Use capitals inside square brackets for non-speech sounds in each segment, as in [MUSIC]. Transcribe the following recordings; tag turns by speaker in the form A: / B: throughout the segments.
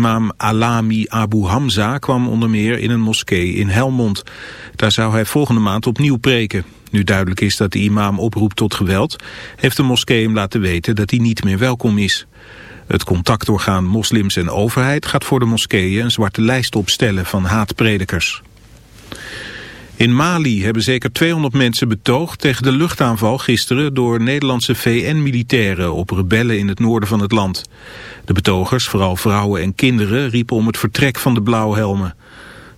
A: Imam Alami Abu Hamza kwam onder meer in een moskee in Helmond. Daar zou hij volgende maand opnieuw preken. Nu duidelijk is dat de imam oproept tot geweld, heeft de moskee hem laten weten dat hij niet meer welkom is. Het contactorgaan Moslims en Overheid gaat voor de moskeeën een zwarte lijst opstellen van haatpredikers. In Mali hebben zeker 200 mensen betoogd tegen de luchtaanval gisteren door Nederlandse VN-militairen op rebellen in het noorden van het land. De betogers, vooral vrouwen en kinderen, riepen om het vertrek van de blauwhelmen.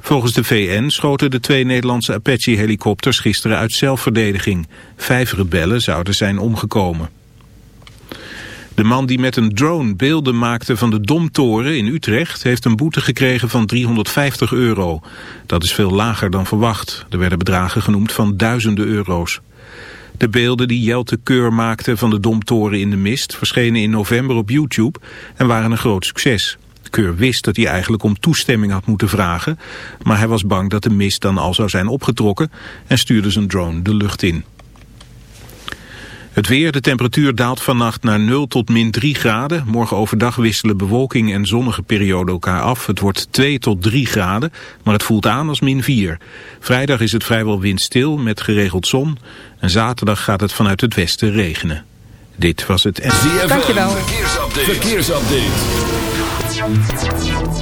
A: Volgens de VN schoten de twee Nederlandse Apache-helikopters gisteren uit zelfverdediging. Vijf rebellen zouden zijn omgekomen. De man die met een drone beelden maakte van de Domtoren in Utrecht... heeft een boete gekregen van 350 euro. Dat is veel lager dan verwacht. Er werden bedragen genoemd van duizenden euro's. De beelden die Jelte Keur maakte van de Domtoren in de mist... verschenen in november op YouTube en waren een groot succes. Keur wist dat hij eigenlijk om toestemming had moeten vragen... maar hij was bang dat de mist dan al zou zijn opgetrokken... en stuurde zijn drone de lucht in. Het weer, de temperatuur daalt vannacht naar 0 tot min 3 graden. Morgen overdag wisselen bewolking en zonnige perioden elkaar af. Het wordt 2 tot 3 graden, maar het voelt aan als min 4. Vrijdag is het vrijwel windstil met geregeld zon. En zaterdag gaat het vanuit het westen regenen. Dit was het...
B: ZFM, Dankjewel. Verkeersupdate. Verkeersupdate.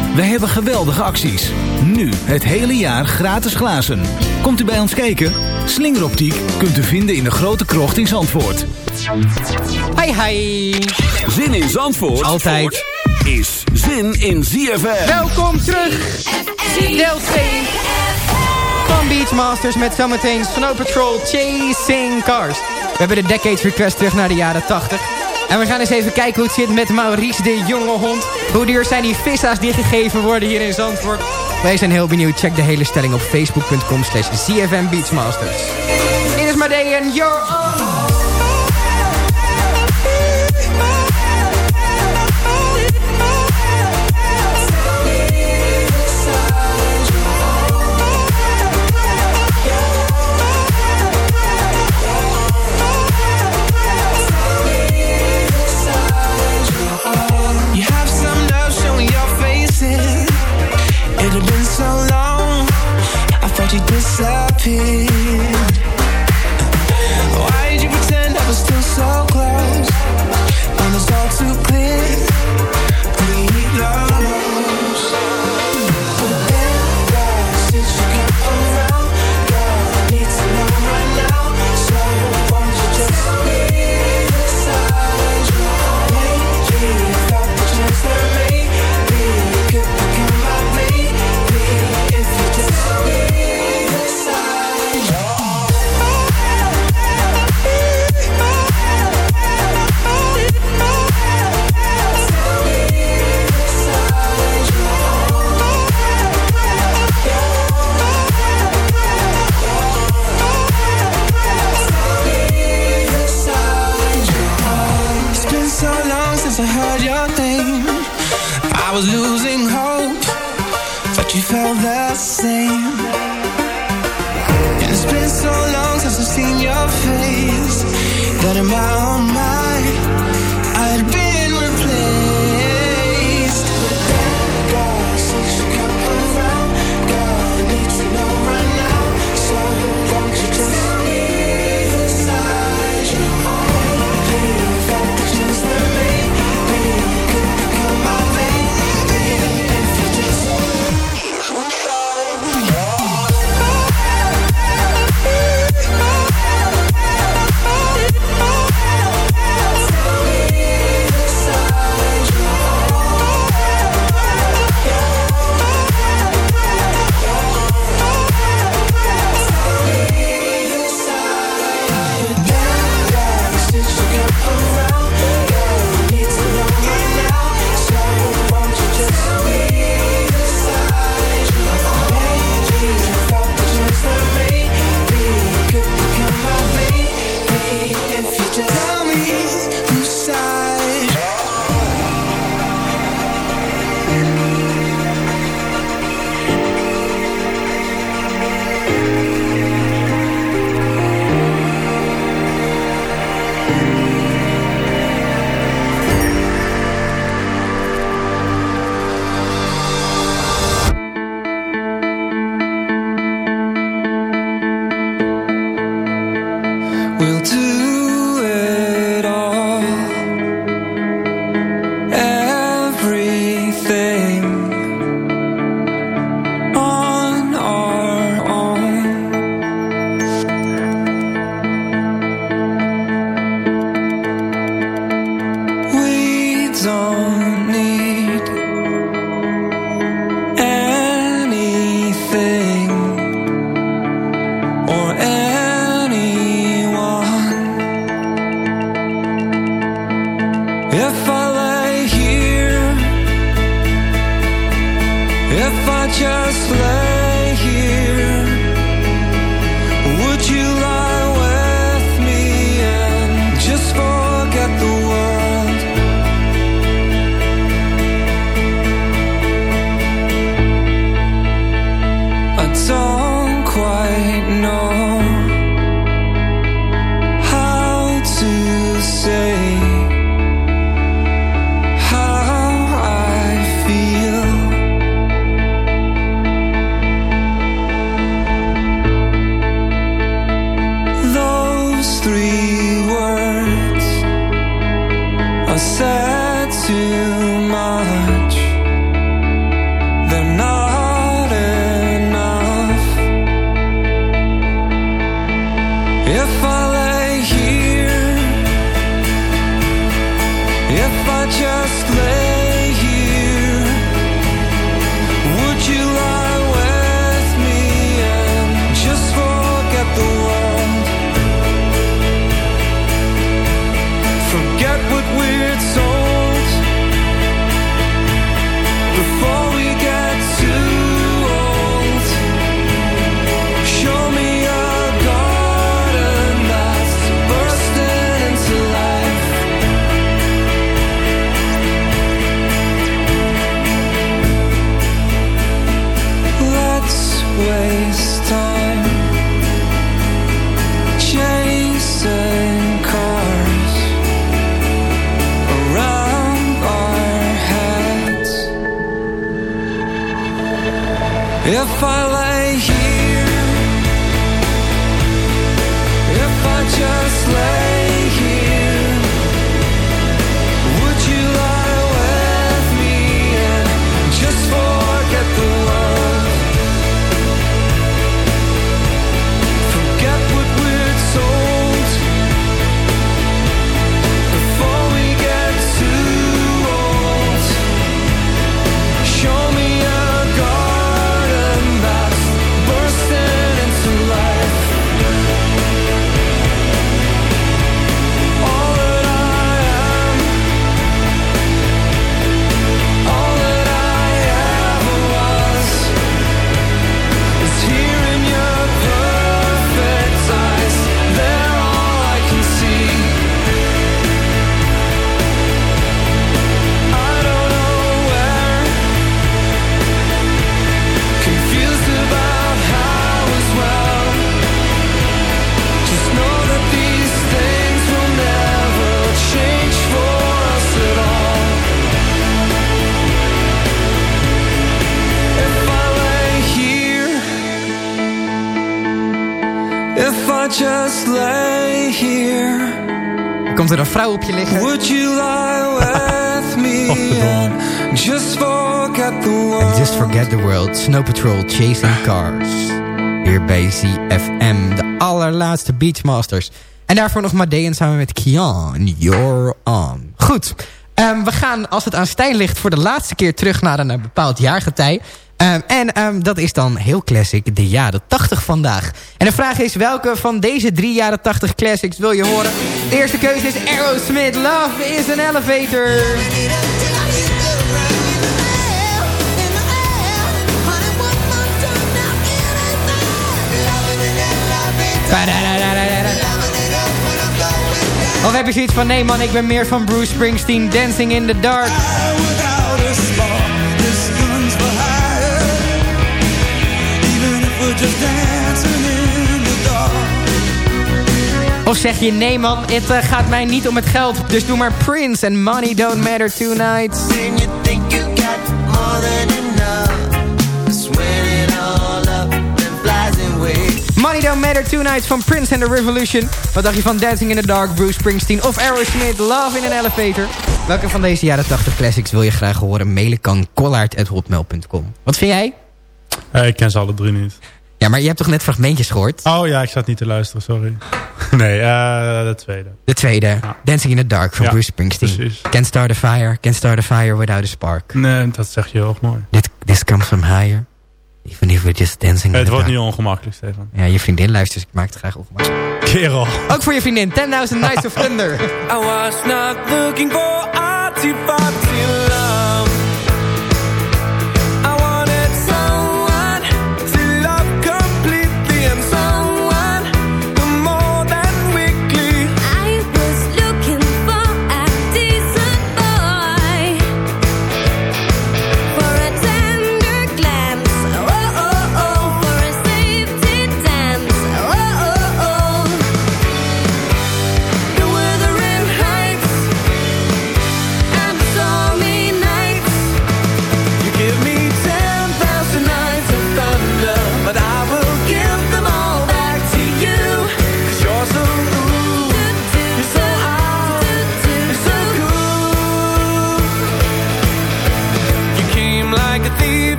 C: Wij hebben geweldige acties. Nu het hele jaar gratis glazen. Komt u bij ons kijken? Slingeroptiek kunt u vinden in de grote krocht in Zandvoort.
D: Hi hi.
B: Zin in Zandvoort.
D: Altijd.
B: Is zin in ZFM.
D: Welkom terug. Deel 2 van Beachmasters met zometeen Snow Patrol Chasing Cars. We hebben de Decades Request terug naar de jaren 80. En we gaan eens even kijken hoe het zit met Maurice de jonge hond. Hoe duur zijn die vissa's die gegeven worden hier in Zandvoort? Wij zijn heel benieuwd. Check de hele stelling op facebook.com slash CFM Beachmasters. Dit is Madee en Your. Op je liggen?
E: Would you lie with me [LAUGHS] just forget the world?
D: And just forget the world. Snow Patrol Chasing Cars. Hier bij ZFM. De allerlaatste Beachmasters. En daarvoor nog Madeon samen met Kian. You're on. Goed. Ehm, we gaan, als het aan Stijn ligt, voor de laatste keer terug naar een eh, bepaald jaargetij. Ehm, en ehm, dat is dan heel classic, de jaren 80 vandaag. En de vraag is, welke van deze drie jaren 80 classics wil je horen? De eerste keuze is Aerosmith, Love is an Elevator. Of heb je zoiets van, nee man, ik ben meer van Bruce Springsteen, Dancing in the Dark. Of zeg je, nee man, het eh, gaat mij niet om het geld. Dus doe maar Prince and Money Don't Matter Tonight. Money Don't Matter Tonight van Prince and the Revolution. Wat dacht je van Dancing in the Dark, Bruce Springsteen of Aerosmith, Love in an Elevator? Welke van deze jaren 80 classics wil je graag horen? Mailen kan collard.hotmail.com. Wat vind jij?
F: Eh, ik ken ze alle drie niet.
D: Ja, maar je hebt toch net fragmentjes gehoord?
F: Oh ja, ik zat niet te luisteren, sorry. [LAUGHS] nee, eh, de tweede.
D: De tweede, Dancing in the Dark van
F: Ja,
D: Bruce Springsteen.
F: precies.
D: Can't start a fire, can't start a fire without a spark.
F: Nee, dat zeg je heel mooi.
D: This, this comes from higher. Even if we're just dancing in
F: het
D: the
F: wordt
D: dark.
F: niet ongemakkelijk, Stefan.
D: Ja, je vriendin luistert, dus ik maak het graag ongemakkelijk.
F: Kerel.
D: Ook voor je vriendin, 10.000 Nights of [LAUGHS] Thunder.
E: I was not looking for too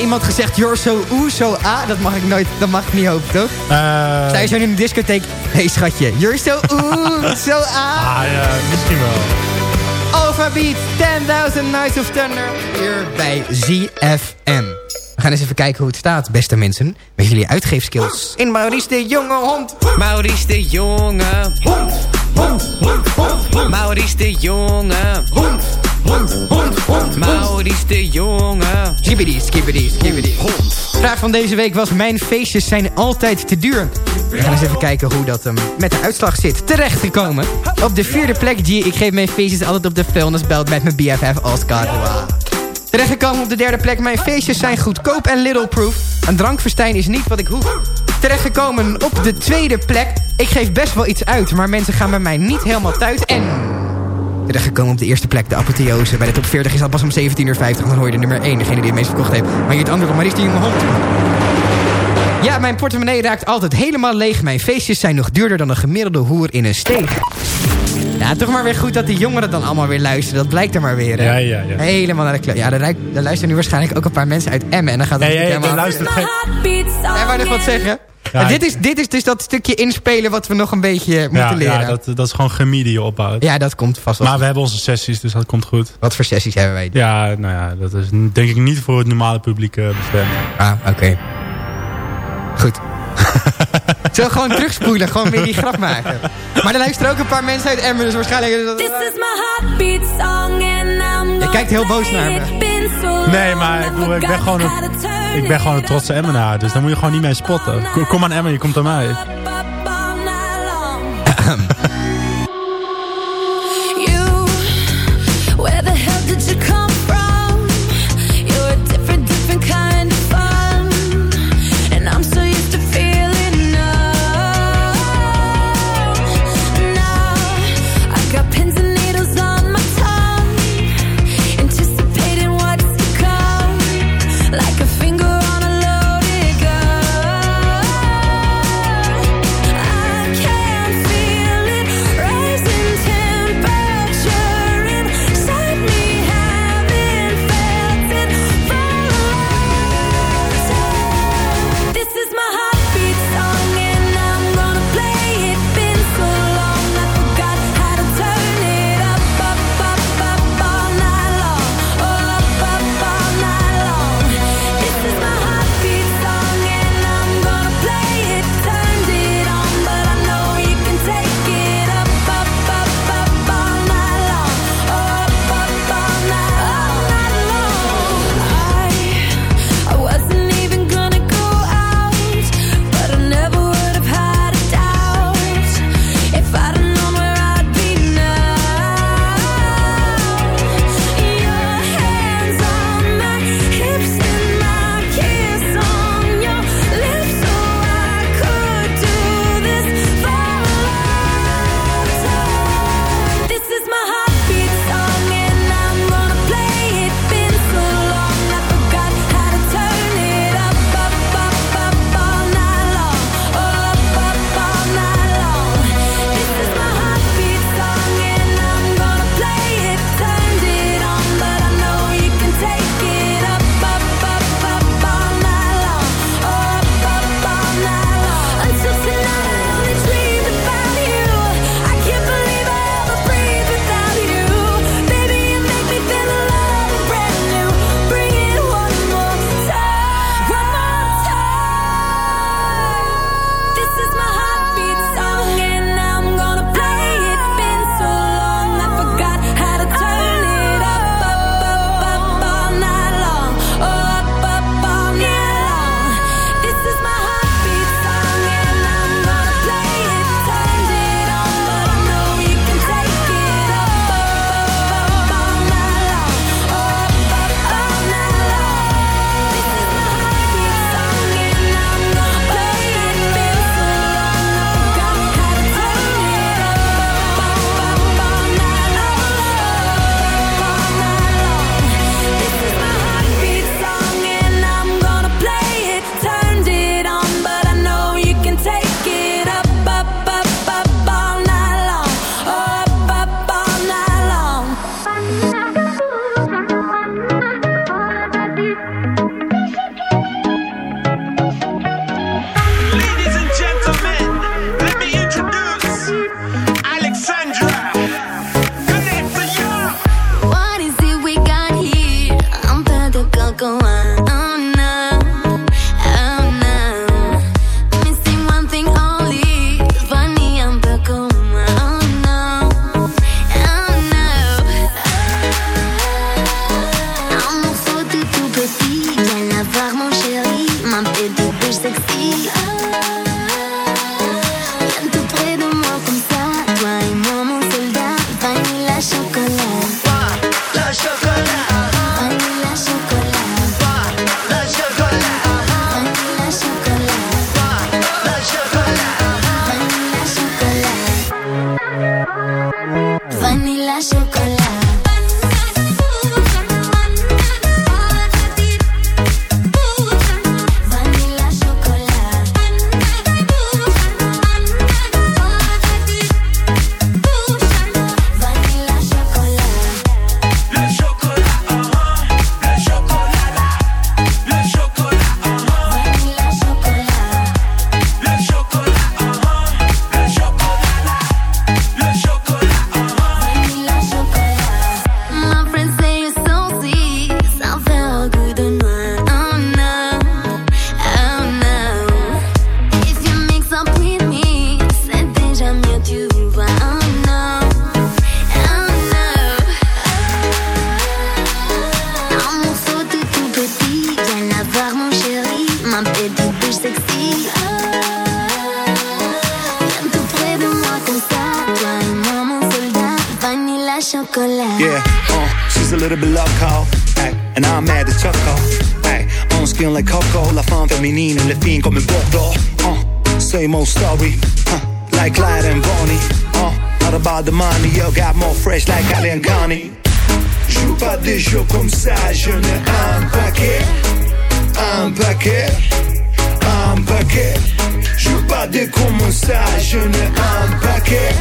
D: iemand gezegd, you're so oeh, so ah? Dat mag ik nooit, dat mag ik niet hopen, toch?
F: Eh,
D: Sta je zo in een discotheek, hé hey, schatje, you're so oeh, [LAUGHS] so ah.
F: ah, ja, misschien wel.
D: Alpha Beat, 10.000 Nights of Thunder, hier bij ZFM. We gaan eens even kijken hoe het staat, beste mensen. Met jullie uitgeefskills. In Maurice de Jonge Hond. Maurice de Jonge Hond. Hond, hond, hond, hond. Maurice de Jonge Hond. Hond, hond, hond. Maurice de Jonge. Skibbidi, skibbidi, skibbidi. Hond. Vraag van deze week was... Mijn feestjes zijn altijd te duur. We gaan eens even kijken hoe dat um, met de uitslag zit. Terechtgekomen. Op de vierde plek, G. Ik geef mijn feestjes altijd op de vuilnisbelt met mijn BFF Oscar. Wow. Terechtgekomen op de derde plek. Mijn feestjes zijn goedkoop en little proof. Een drankverstijn is niet wat ik hoef. Terechtgekomen op de tweede plek. Ik geef best wel iets uit, maar mensen gaan bij mij niet helemaal thuis. En Terechtgekomen op de eerste plek, de apotheose. Bij de top 40 is dat pas om 17.50 uur. Dan hoor je de nummer 1, degene die het meest verkocht heeft. Maar hier het andere, maar is die jonge hond. Ja, mijn portemonnee raakt altijd helemaal leeg. Mijn feestjes zijn nog duurder dan een gemiddelde hoer in een steeg. Ja, toch maar weer goed dat die jongeren dan allemaal weer luisteren. Dat blijkt er maar weer. hè.
G: Ja, ja, ja.
D: Helemaal naar de kleur. Ja, daar, luisteren nu waarschijnlijk ook een paar mensen uit Emmen. En dan gaat het helemaal...
G: nee, luister. Geen...
D: Jij wou nog wat zeggen?
G: Ja,
D: dit, is, dit is dus dat stukje inspelen wat we nog een beetje moeten
G: Ja,
D: leren.
G: ja dat, dat is gewoon chemie die je opbouwt.
D: Ja, dat komt vast wel.
G: Maar we hebben onze sessies, dus dat komt goed.
D: Wat voor sessies hebben wij?
G: Ja, nou ja, dat is denk ik niet voor het normale publiek eh, bestemd.
D: Ah, oké. Goed. [LAUGHS] Zullen we gewoon terugspoelen? Gewoon weer die grap maken. Maar er luisteren ook een paar mensen uit Emmen, dus waarschijnlijk...
H: This is my heartbeat song and I'm
D: Je kijkt heel boos naar me.
G: Nee, maar ik, bedoel, ik, ben gewoon een, ik ben gewoon een trotse Emmenaar, dus daar moet je gewoon niet mee spotten. Kom, aan Emmen, je komt aan mij. [LAUGHS]
H: the
I: money, yo, got more fresh like Ali and Connie. Joue pas des jeux comme ça, je n'ai un paquet, un paquet, un paquet. Joue pas des comme ça, je n'ai un paquet,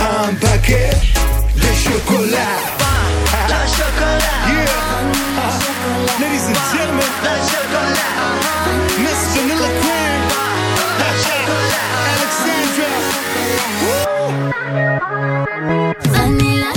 I: un paquet de chocolat. La chocolat. Yeah. Uh, ladies and gentlemen. La chocolat. Miss Vanilla Cream. La chocolat. Alexandra. Woo.
J: Vanilla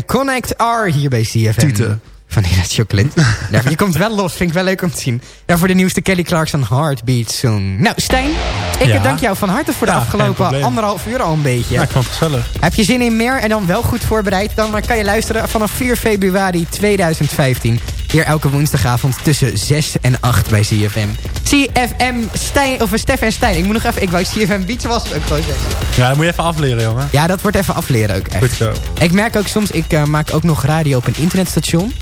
D: Stannen, Connect R hier bij CFM.
K: Tute.
D: Vanilla chocolate. [LAUGHS] ja, je komt wel los, vind ik wel leuk om te zien. Ja, voor de nieuwste Kelly Clarkson Heartbeat Song. Nou, Stijn, ik
F: Ja.
D: dank jou van harte voor de
F: Ja,
D: afgelopen anderhalf uur al een beetje.
F: Ja, ik vond het gezellig.
D: Heb je zin in meer en dan wel goed voorbereid? Dan kan je luisteren vanaf 4 februari 2015. Hier elke woensdagavond tussen 6 en 8 bij CFM. CFM Stijn, of Stef en Stijn. Ik moet nog even, ik wou CFM Beach was ook gewoon zeggen.
F: Ja, dat moet je even afleren, jongen.
D: Ja, dat wordt even afleren ook echt.
F: Goed zo.
D: Ik merk ook soms, ik eh, maak ook nog radio op een internetstation.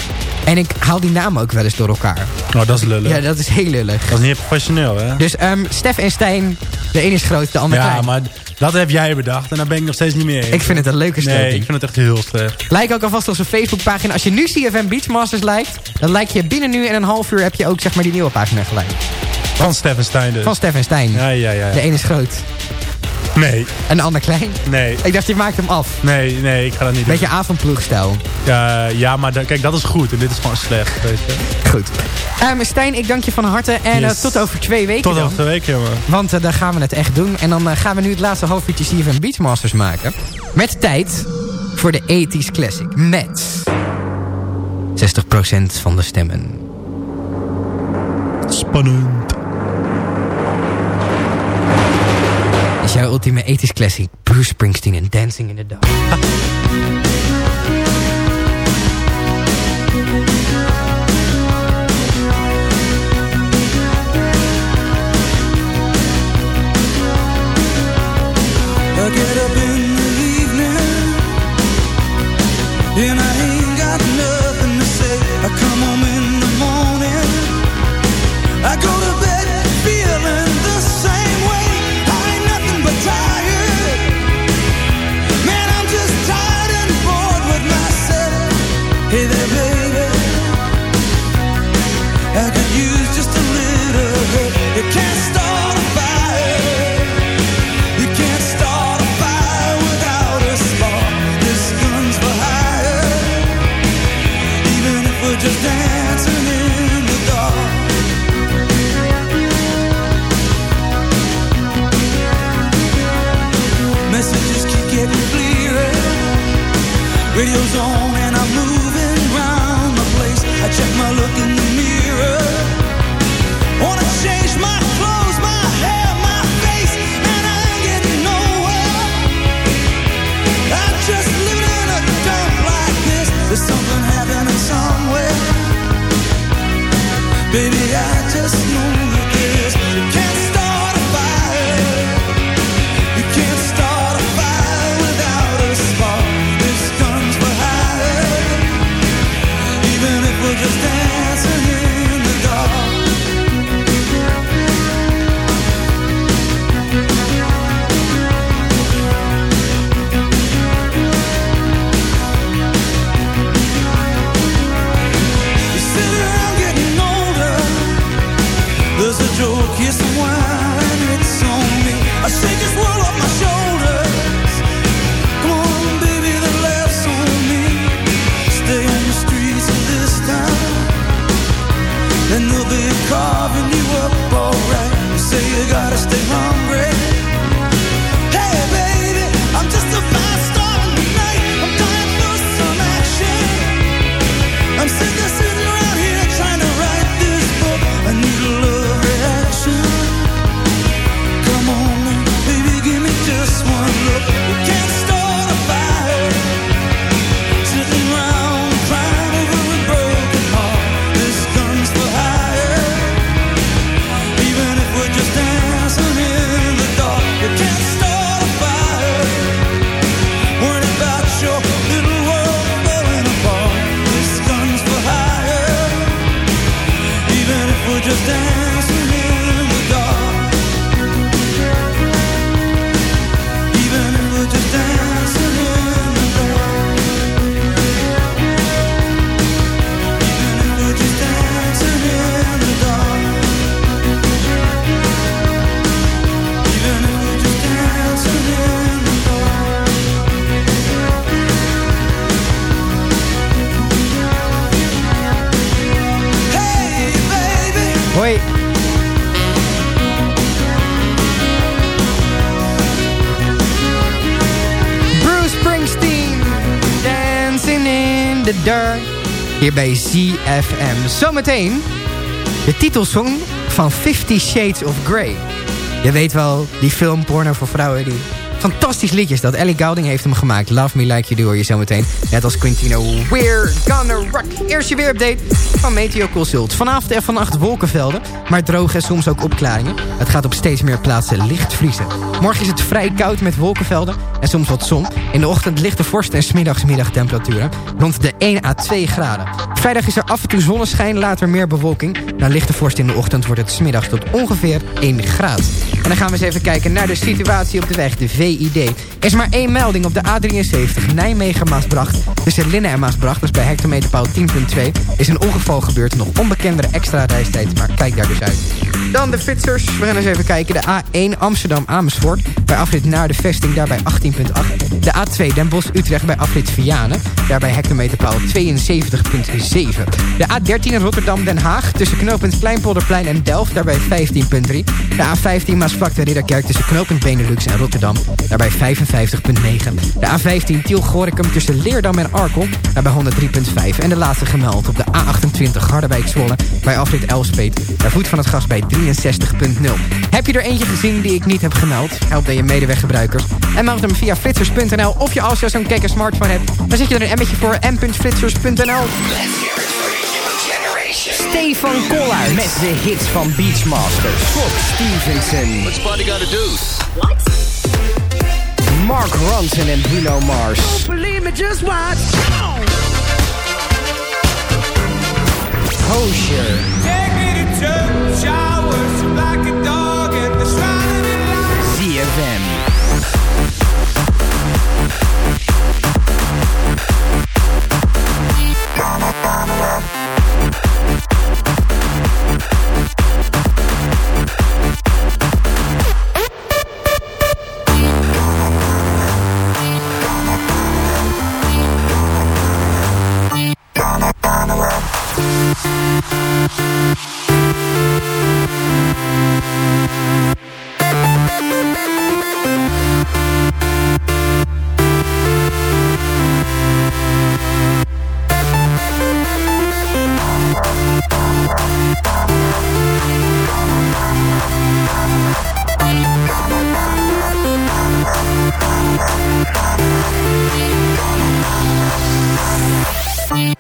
D: En ik haal die namen ook wel eens door elkaar.
F: Oh, dat is lullig.
D: Ja, dat is heel lullig.
F: Dat is niet professioneel, hè?
D: Dus ehm Stef en Stijn, de ene is groot, de ander
F: Ja,
D: klein.
F: maar dat heb jij bedacht en daar ben ik nog steeds niet meer.
D: Ik vind het een leuke
F: Nee,
D: strekking.
F: ik vind het echt heel slecht.
D: Like ook alvast onze Facebookpagina. Als je nu CFM Beachmasters lijkt, dan lijk je binnen nu en een half uur heb je ook zeg maar die nieuwe pagina gelijk.
F: Van Stefan Stein dus.
D: Van Stef en Stijn.
F: Ja, ja, ja.
D: De ene is groot
F: Nee,
D: en ander klein.
F: nee,
D: Ik dacht, je maakt hem af.
F: nee, nee, ik ga dat niet doen.
D: Beetje avondploegstijl.
F: Ja, ja, maar kijk, dat is goed en dit is gewoon slecht, weet je.
D: Goed. Ehm Stijn, ik dank je van harte. En
F: Yes.
D: eh, tot over twee weken
F: Tot
D: dan.
F: over twee weken, jongen.
D: Want eh, daar gaan we het echt doen. En dan eh, gaan we nu het laatste half uurtje CFM Beachmasters maken. Met tijd voor de 80s Classic. Met 60% van de stemmen.
F: Spannend.
D: Is jouw ultieme 80s classic. Bruce Springsteen en Dancing in the Dark.
L: Hey there, baby.
D: Bij ZFM. Zometeen de titelsong van Fifty Shades of Grey. Je weet wel, die film Porno voor Vrouwen... die fantastisch liedjes dat Ellie Goulding heeft hem gemaakt. Love Me Like You Do hoor je zometeen. Net als Quintino. We're gonna rock. Eerst je weerupdate van Meteo Consult. Vanavond en vannacht wolkenvelden, maar droog en soms ook opklaringen. Het gaat op steeds meer plaatsen licht vriezen. Morgen is het vrij koud met wolkenvelden en soms wat zon. In de ochtend lichte vorst en smiddags middagtemperaturen rond de 1 à 2 graden. Vrijdag is er af en toe zonneschijn, later meer bewolking. Na lichte vorst in de ochtend wordt het smiddags tot ongeveer 1 graad. En dan gaan we eens even kijken naar de situatie op de weg, de VID. Er is maar één melding op de A73 Nijmegen-Maasbracht. Tussen Linnen en Maasbracht, dus bij hectometerpaal 10.2... is een ongeval gebeurd, nog onbekendere extra reistijd. Maar kijk daar dus uit. Dan de fietsers. We gaan eens even kijken. De A1 Amsterdam-Amersfoort. Bij afrit naar de vesting, daarbij 18.8. De A2 Den Bosch-Utrecht bij afrit Vianen. Daarbij hectometerpaal 72.7. De A13 Rotterdam-Den Haag. Tussen knooppunt Kleinpolderplein en Delft. Daarbij 15.3. De A15 Maasvlakte-Ridderkerk tussen knooppunt Benelux en Rotterdam. Daarbij 55.9. De A15 Tiel-Gorinchem tussen Leerdam en Arkel. Daarbij 103.5. En de laatste gemeld op de A28 Harderwijk-Zwolle. Bij afrit Elspet. Daar voet van het gas bij 63.0. Heb je er eentje gezien die ik niet heb gemeld? Help dan je medeweggebruikers. En meld hem via flitsers.nl. Of je als je zo'n gekke smartphone hebt. Dan zet je er een emmetje voor m.flitsers.nl. Stefan Koller met de hits van Beachmasters. Fox Stevenson.
B: What's party gotta do?
D: Mark Ronson en Bruno Mars.
E: Oh, believe me, just watch.
D: Hosier.
G: Thank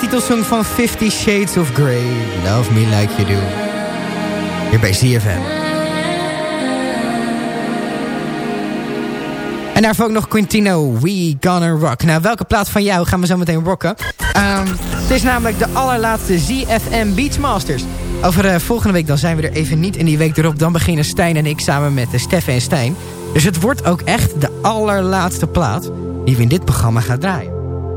G: titelsong van Fifty Shades of Grey. Love Me Like You Do. Hier bij ZFM. En daarvoor ook nog Quintino, We Gonna Rock. Nou, welke plaat van jou gaan we zo meteen rocken? Ehm, het is namelijk de allerlaatste ZFM Beachmasters. Over eh, volgende week dan zijn we er even niet. En die week erop dan beginnen Stijn en ik samen met uh, Steffen en Stijn. Dus het wordt ook echt de allerlaatste plaat die we in dit programma gaan draaien.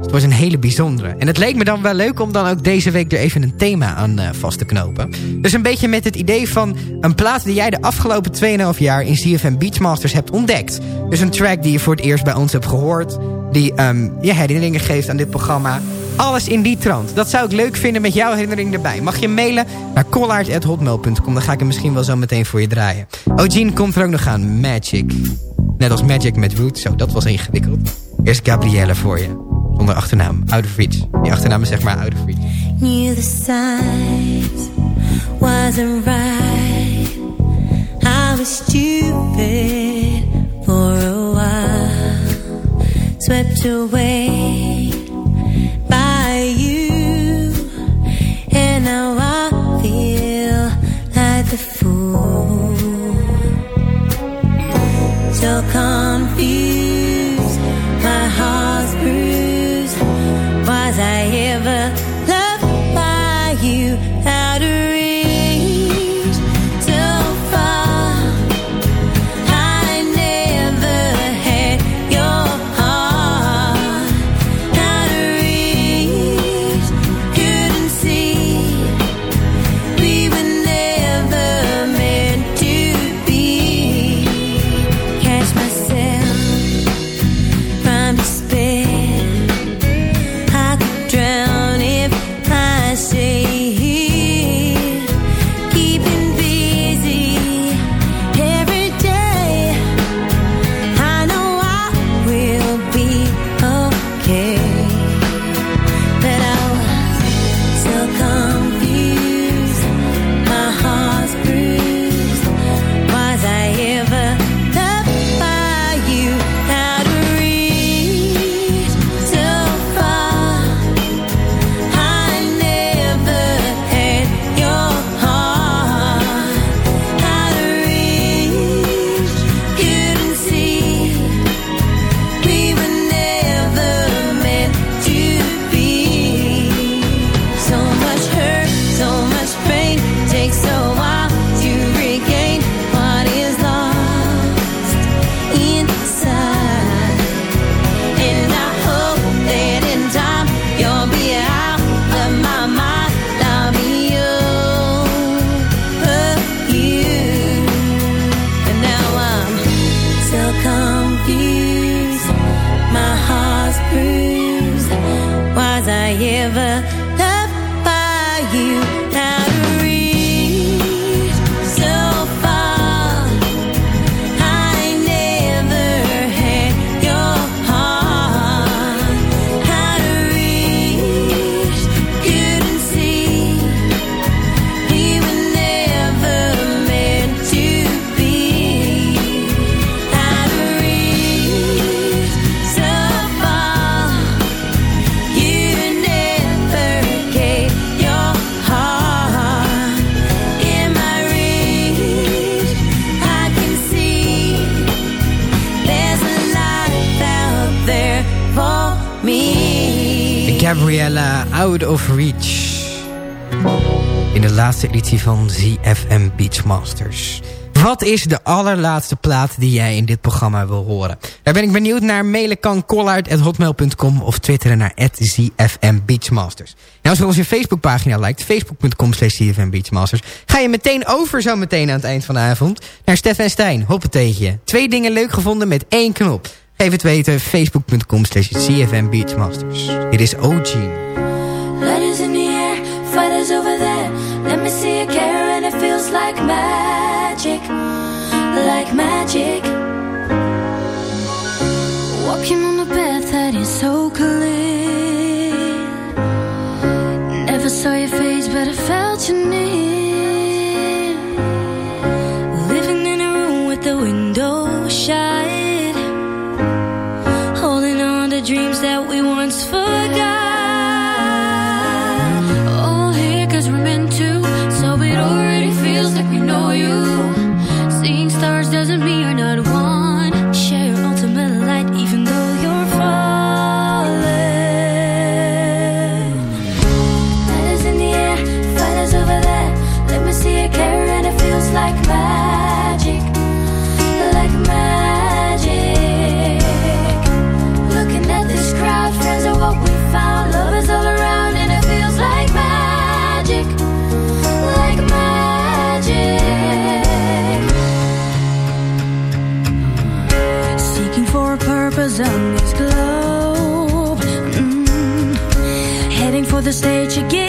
G: Het was een hele bijzondere. En het leek me dan wel leuk om dan ook deze week er even een thema aan eh, vast te knopen. Dus een beetje met het idee van een plaat die jij de afgelopen 2,5 jaar in CFM Beachmasters hebt ontdekt. Dus een track die je voor het eerst bij ons hebt gehoord. Die ehm, je herinneringen geeft aan dit programma. Alles in die trant. Dat zou ik leuk vinden met jouw herinnering erbij. Mag je mailen naar collaert.hotmail.com. Dan ga ik hem misschien wel zo meteen voor je draaien. Eugene komt er ook nog aan. Magic. Net als Magic met Roots. Zo, dat was ingewikkeld. Eerst Gabrielle voor je. Zonder achternaam. Out of reach. Die achternaam is zeg maar out of reach.
M: Knew the signs wasn't right. I was stupid for a while, swept away by you, and now I feel like the fool. So confused, Out of Reach.
D: In de laatste editie van ZFM Beachmasters. Wat is de allerlaatste plaat die jij in dit programma wil horen? Daar ben ik benieuwd naar. Mailen kan hotmail.com of twitteren naar ZFM Beachmasters. En als je onze Facebookpagina lijkt facebook.com slash ZFM Beachmasters... ga je meteen over zo meteen aan het eind van de avond naar Stef en Stijn. Hoppeteetje. Twee dingen leuk gevonden met één knop. Geef het weten, facebook.com slash ZFM Beachmasters. Dit is OG.
G: is over there. Let me see you care, and it feels like magic, like magic. Walking on a path that is so clear. Never saw your face, but I felt your name. Living in a room with the window shut, holding on to dreams that we. the stage again.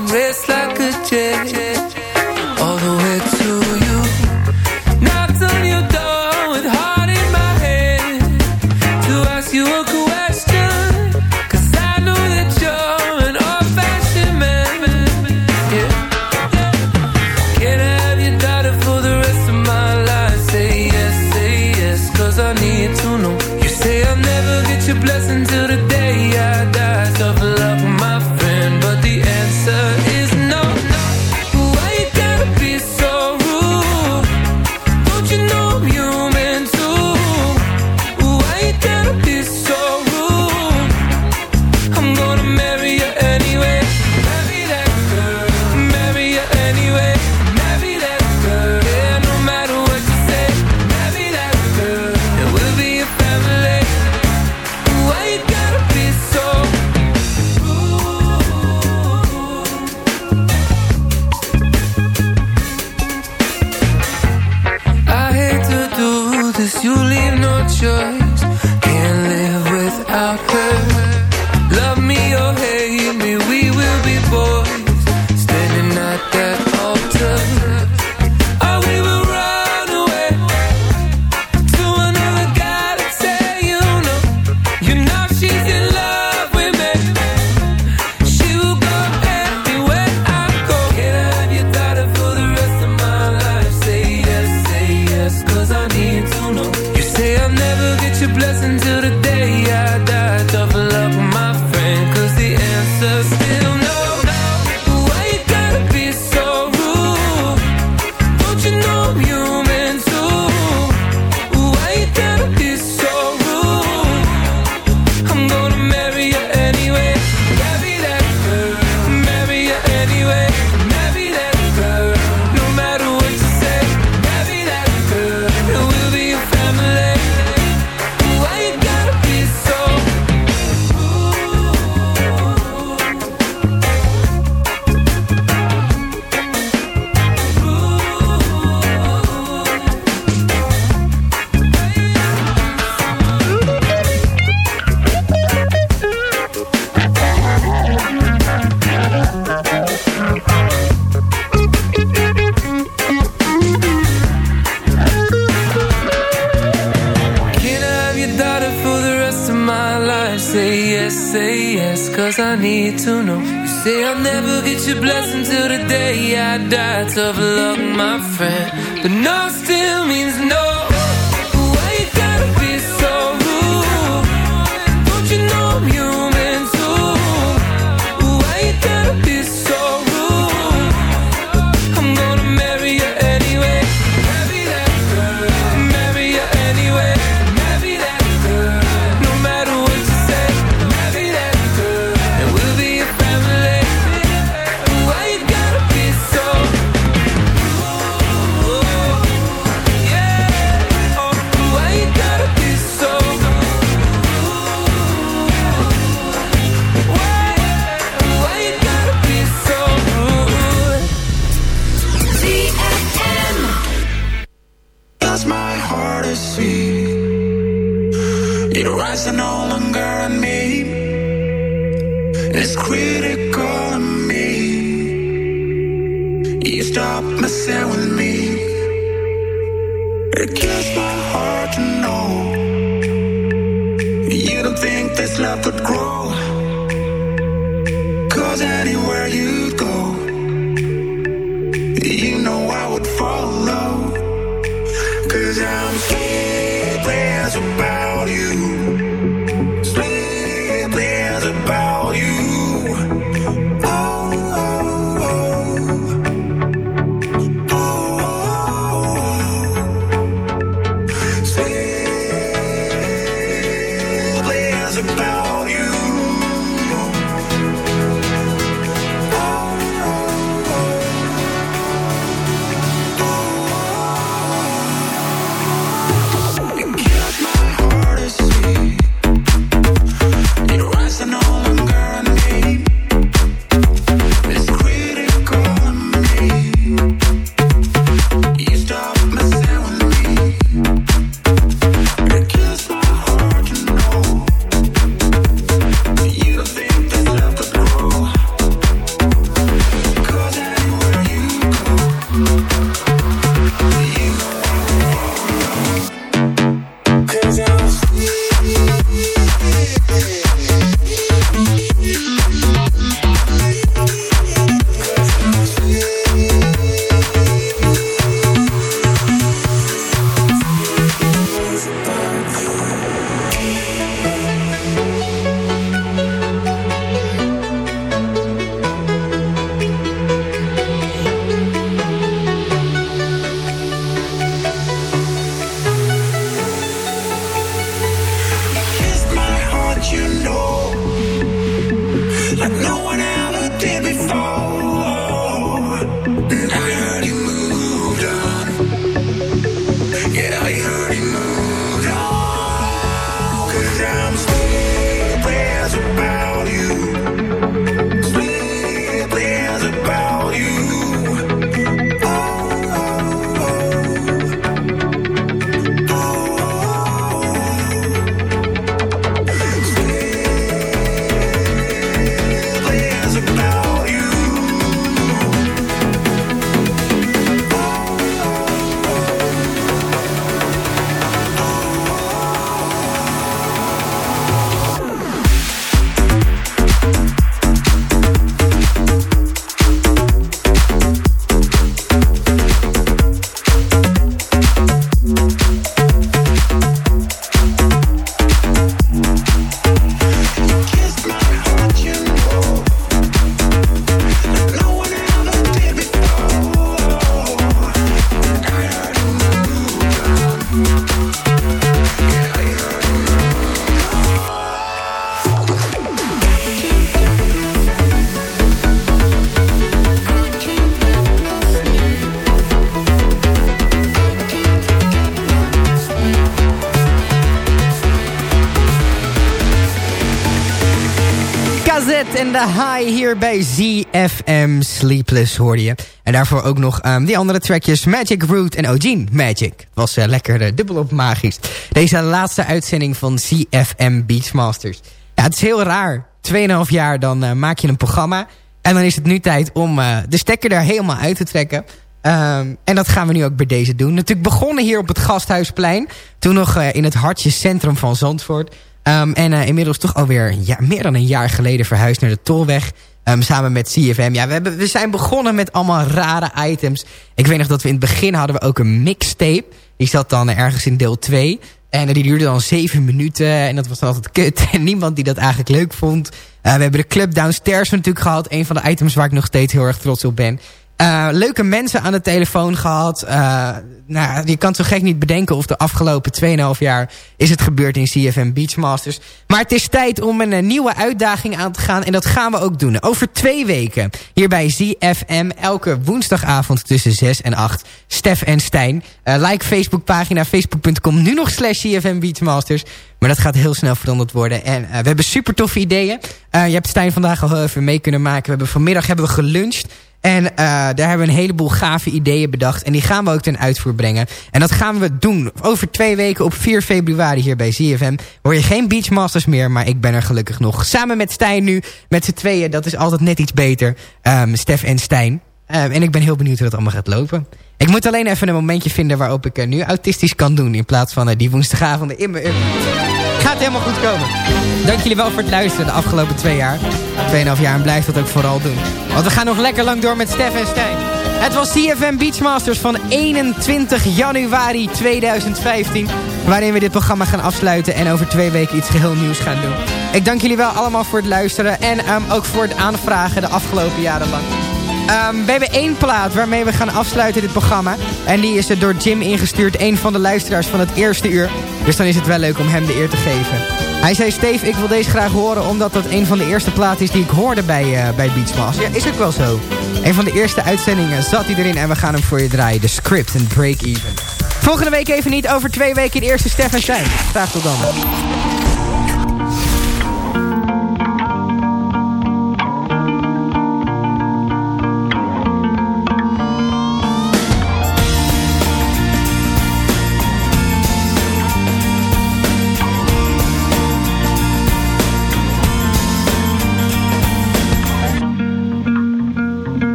N: It rides no
O: longer on me. It's critical on me. You stop messing with me. It kills my heart to know. You don't think this love could grow?
D: Bij ZFM Sleepless hoorde je. En daarvoor ook nog um, die andere trackjes Magic Root en Ogene Magic. Was uh, lekker uh, dubbel op magisch. Deze laatste uitzending van ZFM Beachmasters. Ja, het is heel raar. Tweeënhalf jaar dan uh, maak je een programma. En dan is het nu tijd om de stekker er helemaal uit te trekken. Um, en dat gaan we nu ook bij deze doen. Natuurlijk begonnen hier op het Gasthuisplein. Toen nog in het hartje centrum van Zandvoort. Um, en inmiddels toch alweer ja, meer dan een jaar geleden verhuisd naar de Tolweg. Um, samen met CFM. Ja, we, hebben, we zijn begonnen met allemaal rare items. Ik weet nog dat we in het begin hadden we ook een mixtape. Die zat dan ergens in deel 2. En die duurde dan 7 minuten. En dat was dan altijd kut. [LAUGHS] En niemand die dat eigenlijk leuk vond. Uh, we hebben de club downstairs natuurlijk gehad. Een van de items waar ik nog steeds heel erg trots op ben. Uh, leuke mensen aan de telefoon gehad. Uh, nou, je kan zo gek niet bedenken of de afgelopen 2,5 jaar is het gebeurd in CFM Beachmasters. Maar het is tijd om een, een, nieuwe uitdaging aan te gaan. En dat gaan we ook doen. Over twee weken hier bij ZFM. Elke woensdagavond tussen 6 en 8. Stef en Stijn. Uh, like Facebookpagina facebook.com. Nu nog slash CFM Beachmasters. Maar dat gaat heel snel veranderd worden. En we hebben super toffe ideeën. je hebt Stijn vandaag al even mee kunnen maken. We hebben vanmiddag hebben we geluncht. En uh, daar hebben we een heleboel gave ideeën bedacht. En die gaan we ook ten uitvoer brengen. En dat gaan we doen over twee weken op 4 februari hier bij ZFM. Hoor je geen Beachmasters meer, maar ik ben er gelukkig nog. Samen met Stijn nu, met z'n tweeën. Dat is altijd net iets beter. Um, Stef en Stijn. Um, en ik ben heel benieuwd hoe dat allemaal gaat lopen. Ik moet alleen even een momentje vinden waarop ik uh, nu autistisch kan doen. In plaats van uh, die woensdagavond in mijn... Gaat helemaal goed komen. Dank jullie wel voor het luisteren de afgelopen twee jaar. Tweeënhalf jaar en blijf dat ook vooral doen. Want we gaan nog lekker lang door met Stef en Stijn. Het was CFM Beachmasters van 21 januari 2015. Waarin we dit programma gaan afsluiten en over twee weken iets geheel nieuws gaan doen. Ik dank jullie wel allemaal voor het luisteren. En um, ook voor het aanvragen de afgelopen jaren lang. Um, we hebben één plaat waarmee we gaan afsluiten dit programma. En die is er door Jim ingestuurd. Een van de luisteraars van het eerste uur. Dus dan is het wel leuk om hem de eer te geven. Hij zei, Steve, ik wil deze graag horen... omdat dat een van de eerste platen is die ik hoorde bij, uh, bij Beachmaster. Ja, is ook wel zo. Een van de eerste uitzendingen zat hij erin... en we gaan hem voor je draaien. De script en break even. Volgende week even niet. Over twee weken de eerste Stefan Stijn. Graag tot dan.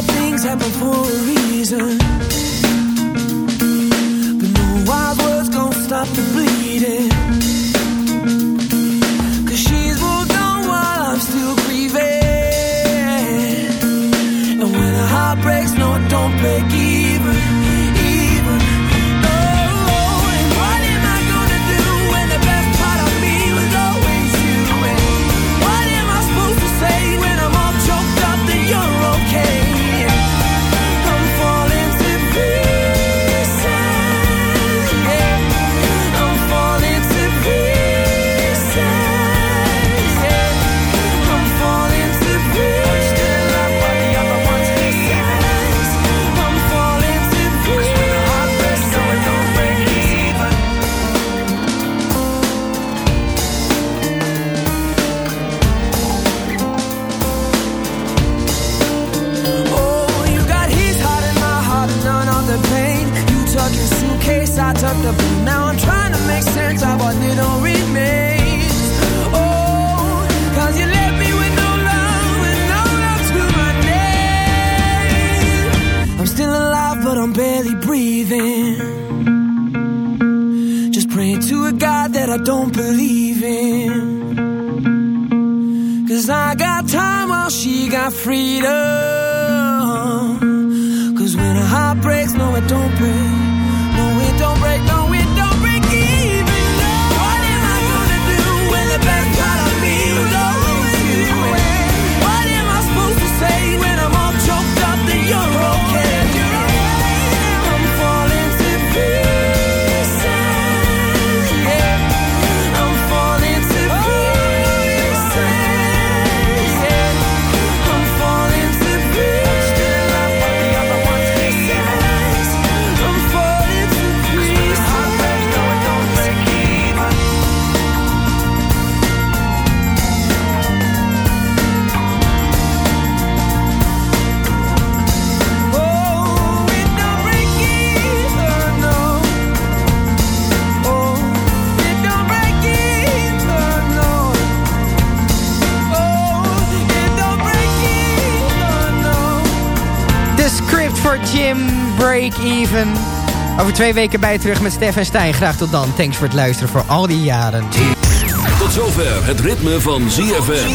E: bad things happen for a reason. But no wise words gonna stop the bleeding. Cause she's moved on while I'm still grieving. And when a heart breaks, no, don't break it.
P: I don't believe in. Cause I got time while she got freedom. Cause when a heart breaks, no, it don't
E: break. Even. Over twee weken bij je terug met Stef en Stijn. Graag tot dan. Thanks voor het luisteren voor al die jaren.
B: Tot zover het ritme van ZFM.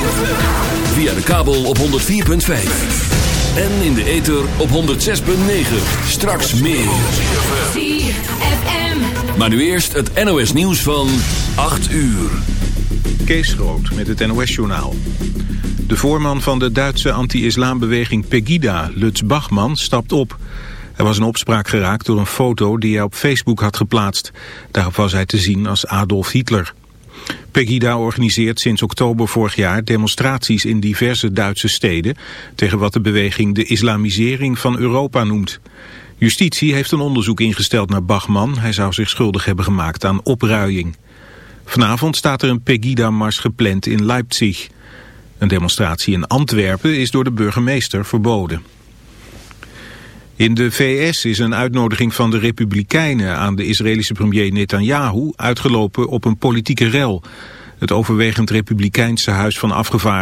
B: Via de kabel op 104.5. En in de ether op 106.9. Straks meer. Maar nu eerst het NOS nieuws van 8 uur.
A: Kees Groot met het NOS-journaal. De voorman van de Duitse anti-islambeweging Pegida, Lutz Bachmann, stapt op. Er was een opspraak geraakt door een foto die hij op Facebook had geplaatst. Daarop was hij te zien als Adolf Hitler. Pegida organiseert sinds oktober vorig jaar demonstraties in diverse Duitse steden... tegen wat de beweging de islamisering van Europa noemt. Justitie heeft een onderzoek ingesteld naar Bachmann. Hij zou zich schuldig hebben gemaakt aan opruiing. Vanavond staat er een Pegida-mars gepland in Leipzig. Een demonstratie in Antwerpen is door de burgemeester verboden. In de VS is een uitnodiging van de Republikeinen aan de Israëlische premier Netanyahu uitgelopen op een politieke rel. Het overwegend Republikeinse Huis van Afgevaardigden